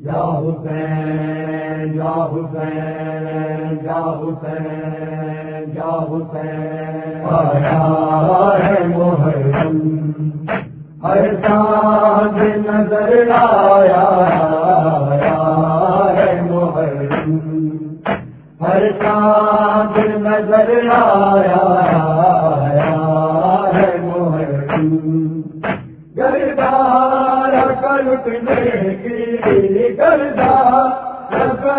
یا حسین یا حسین یا حسین یا حسین۔ ہے ہر سانس نظر آیا۔ ہر چاند نظر آیا۔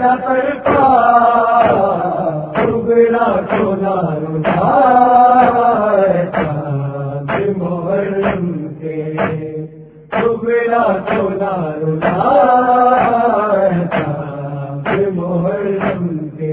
نہ کرتا ٹکڑا ٹولا روزارم کے ٹکڑا ٹولا روزار محرم کے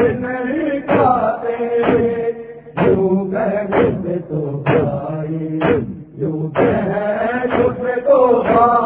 نہیں کھاتے۔ تو بھائی جو کہ تو بھائی۔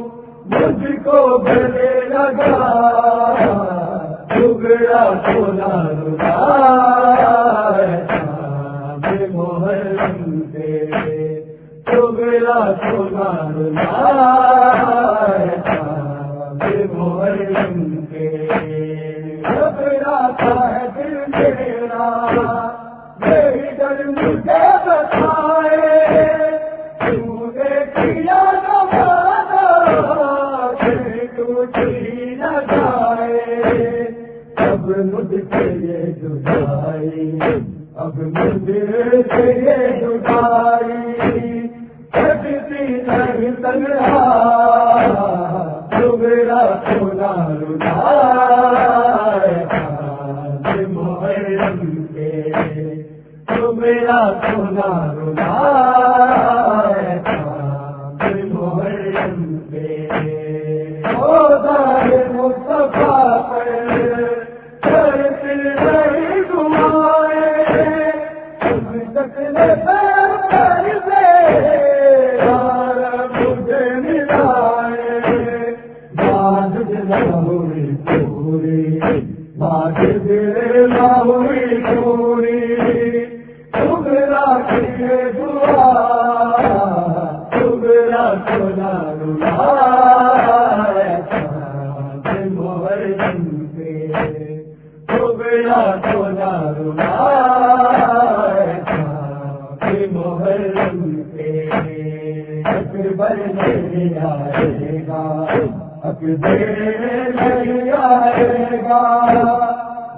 مجھ کو بھلے لگا ٹکڑا سونا ردا محرم ٹکڑا سونا ردا مجھ سے یہ جدائی، اب مجھ سے یہ جدائی سکتی سونا رو محرم سونا ردا بات دل ہوئی تم راکھے دعا تم اکبر نہیں آئے گا اکبر نہیں آئے گا